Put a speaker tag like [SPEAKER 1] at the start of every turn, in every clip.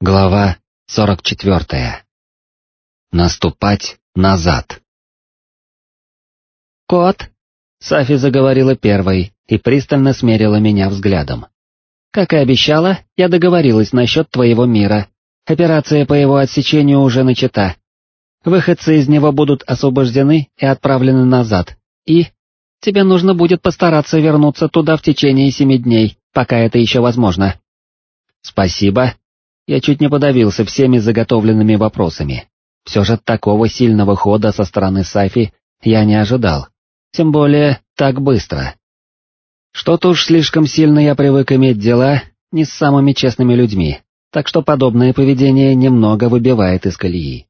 [SPEAKER 1] Глава 44. Наступать назад.
[SPEAKER 2] «Кот!» — Сафи заговорила первой и пристально смерила меня взглядом. «Как и обещала, я договорилась насчет твоего мира. Операция по его отсечению уже начата. Выходцы из него будут освобождены и отправлены назад. И тебе нужно будет постараться вернуться туда в течение семи дней, пока это еще возможно».
[SPEAKER 1] «Спасибо», я чуть не подавился всеми заготовленными вопросами. Все же такого сильного хода со стороны Сафи я не ожидал. Тем более, так быстро. Что-то уж слишком сильно я привык иметь дела не с самыми честными людьми, так что подобное поведение немного выбивает из колеи.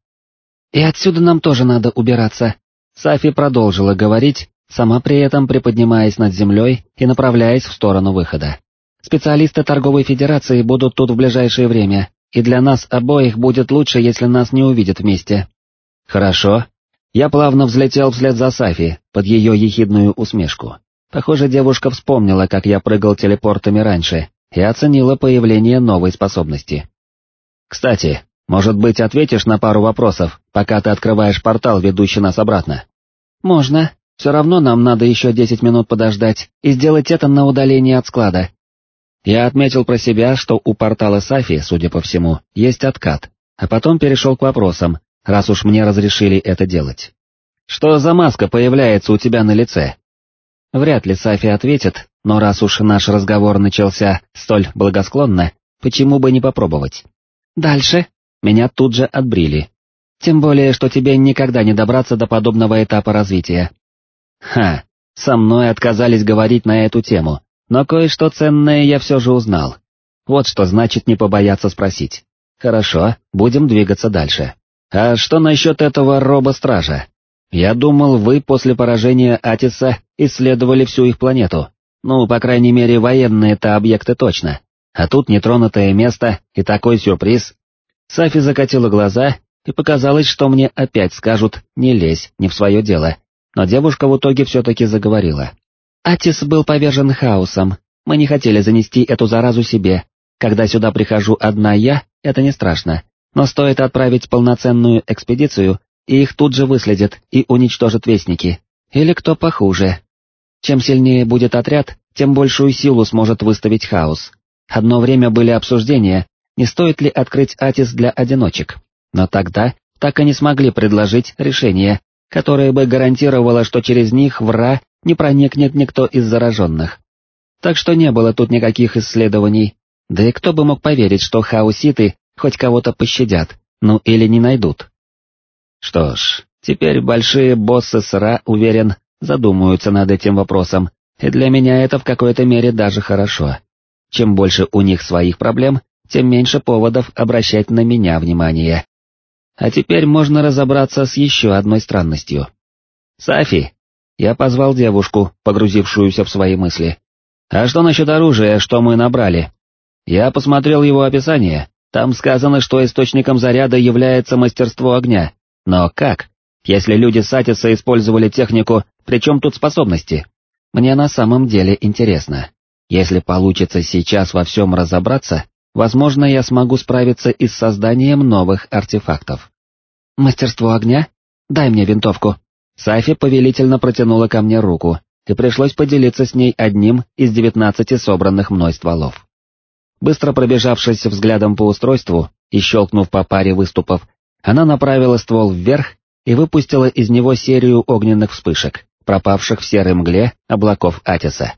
[SPEAKER 2] «И отсюда нам тоже надо убираться», —
[SPEAKER 1] Сафи продолжила говорить, сама при этом приподнимаясь над землей и направляясь в сторону выхода. Специалисты торговой федерации будут тут в ближайшее время, и для нас обоих будет лучше, если нас не увидят вместе. Хорошо. Я плавно взлетел вслед за Сафи, под ее ехидную усмешку. Похоже, девушка вспомнила, как я прыгал телепортами раньше, и оценила появление новой способности. Кстати, может быть, ответишь на пару вопросов, пока ты открываешь портал, ведущий нас обратно?
[SPEAKER 2] Можно. Все равно нам надо еще десять минут подождать и сделать это на удалении от склада.
[SPEAKER 1] Я отметил про себя, что у портала Сафи, судя по всему, есть откат, а потом перешел к вопросам, раз уж мне разрешили это делать. Что за маска появляется у тебя на лице? Вряд ли Сафи ответит, но раз уж наш разговор начался столь благосклонно, почему бы не попробовать?
[SPEAKER 2] Дальше?
[SPEAKER 1] Меня тут же отбрили. Тем более, что тебе никогда не добраться до подобного этапа развития. Ха, со мной отказались говорить на эту тему, но кое-что ценное я все же узнал. Вот что значит не побояться спросить. Хорошо, будем двигаться дальше. А что насчет этого робо-стража? Я думал, вы после поражения Атиса исследовали всю их планету. Ну, по крайней мере, военные-то объекты точно. А тут нетронутое место и такой сюрприз. Сафи закатила глаза, и показалось, что мне опять скажут «не лезь, не в свое дело». Но девушка в итоге все-таки заговорила.
[SPEAKER 2] Атис был повержен хаосом, мы не хотели занести эту заразу себе. Когда сюда прихожу одна я, это не страшно, но стоит отправить полноценную экспедицию, и их тут же выследят и уничтожат вестники. Или кто похуже. Чем сильнее будет отряд, тем большую силу сможет выставить хаос. Одно время были обсуждения, не стоит ли открыть Атис для одиночек, но тогда так и не смогли предложить решение, которое бы гарантировало, что через них вра не проникнет никто из зараженных. Так что не было тут никаких исследований, да и кто бы мог поверить, что хауситы хоть кого-то пощадят, ну или не найдут. Что ж, теперь большие боссы СРА, уверен, задумаются над этим вопросом, и для меня это в какой-то мере даже хорошо. Чем больше у них своих проблем, тем меньше поводов обращать на меня внимание. А теперь можно разобраться с еще одной странностью. Сафи, я позвал девушку, погрузившуюся в свои мысли. «А что насчет оружия, что мы набрали?» Я посмотрел его описание, там сказано, что источником заряда является мастерство огня. Но как? Если люди Сатиса использовали технику, при чем тут способности? Мне на самом деле интересно. Если получится сейчас во всем разобраться, возможно, я смогу справиться и с созданием новых артефактов. Мастерство огня? Дай мне винтовку.
[SPEAKER 1] Сафи повелительно протянула ко мне руку, и пришлось поделиться с ней одним из девятнадцати собранных мной стволов. Быстро пробежавшись взглядом по устройству и щелкнув по паре выступов, она направила ствол вверх и выпустила из него серию огненных вспышек, пропавших в серой мгле облаков Атиса.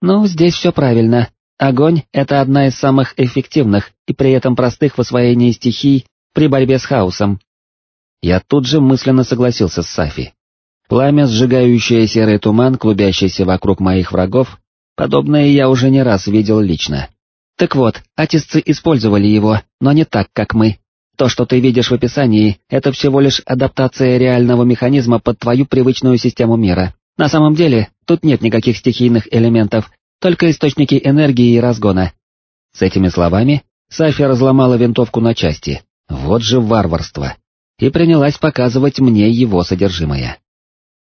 [SPEAKER 2] «Ну, здесь все правильно. Огонь — это одна из самых эффективных и при этом простых в освоении стихий при борьбе с хаосом».
[SPEAKER 1] Я тут же мысленно согласился с Сафи. Пламя, сжигающее серый туман, клубящийся вокруг моих врагов, подобное я уже не раз видел лично.
[SPEAKER 2] Так вот, атисцы использовали его, но не так, как мы. То, что ты видишь в описании, это всего лишь адаптация реального механизма под твою привычную систему мира. На самом деле, тут нет никаких стихийных элементов, только источники энергии и разгона.
[SPEAKER 1] С этими словами Сафи разломала винтовку на части. Вот же варварство. И принялась показывать мне его содержимое.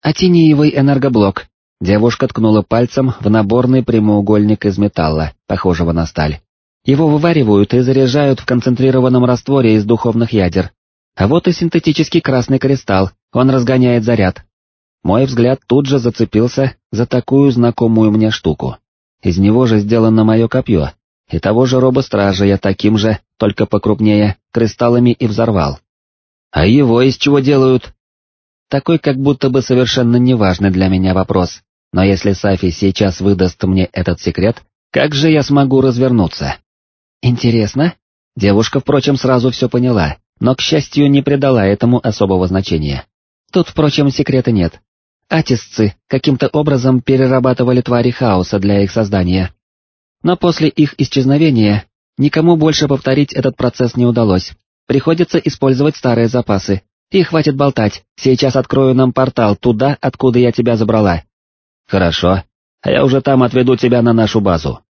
[SPEAKER 2] «Атиниевый энергоблок».
[SPEAKER 1] Девушка ткнула пальцем в наборный прямоугольник из металла, похожего на сталь. Его вываривают и заряжают в концентрированном растворе из духовных ядер. А вот и синтетический красный кристалл, он разгоняет заряд. Мой взгляд тут же зацепился за такую знакомую мне штуку. Из него же сделано мое копье, и того же робостража я таким же, только покрупнее, кристаллами и взорвал. А его из чего делают? Такой как будто бы совершенно неважный для меня вопрос, но если Сафи сейчас выдаст мне этот секрет, как же я смогу развернуться? Интересно? Девушка, впрочем, сразу все поняла, но, к счастью, не придала этому особого значения. Тут, впрочем, секрета нет. Атисцы каким-то образом перерабатывали твари хаоса для их создания. Но после их исчезновения никому больше повторить этот процесс не удалось. Приходится использовать старые запасы. И хватит болтать, сейчас открою нам портал туда, откуда я тебя забрала. Хорошо, а я уже там отведу тебя на нашу базу.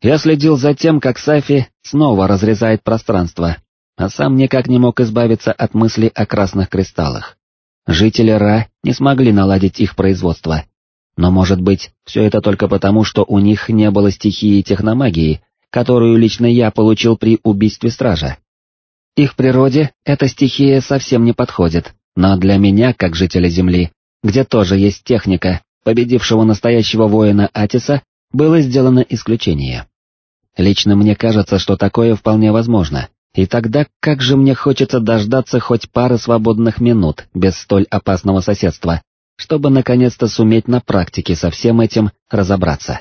[SPEAKER 1] Я следил за тем, как Сафи снова разрезает пространство, а сам никак не мог избавиться от мысли о красных кристаллах. Жители Ра не смогли наладить их производство. Но может быть, все это только потому, что у них не было стихии техномагии, которую лично я получил при убийстве стража. Их природе эта стихия совсем не подходит, но для меня, как жителя Земли, где тоже есть техника, победившего настоящего воина Атиса, было сделано исключение. Лично мне кажется, что такое вполне возможно, и тогда как же мне хочется дождаться хоть пары свободных минут без столь опасного соседства, чтобы наконец-то суметь на практике со всем этим разобраться.